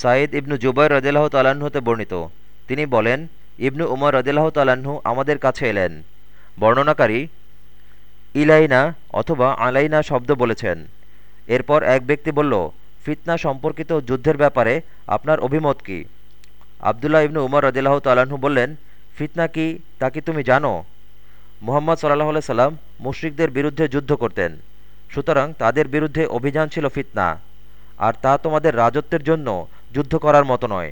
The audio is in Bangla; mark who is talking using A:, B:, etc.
A: সাঈদ ইবনু জুবাইর রদিল্লাহ তাল্লাহ্ন হতে বর্ণিত। তিনি বলেন, ইবনু উমর রদিল্লাহ তাল্লাহ্ন আমাদের কাছে এলেন। বর্ণনাকারী, ইলাইনা অথবা আলাইনা শব্দ বলেছেন। এরপর এক ব্যক্তি বলল, ফিতনা সম্পর্কিত যুদ্ধের ব্যাপারে আপনার অভিমত কি? আবদুল্লাহ ইবনু উমর রদিল্লাহ তাল্লাহ্ন বললেন, ফিতনা কি তা কি তুমি জানো? মুহাম্মদ সাল্লাহ সাল্লাম মুশরিকদের বিরুদ্ধে যুদ্ধ করতেন। সুতরাং তাদের বিরুদ্ধে অভিযান ছিল ফিতনা। আর তা তোমাদের রাজত্বের জন্য যুদ্ধ করার মতো নয়।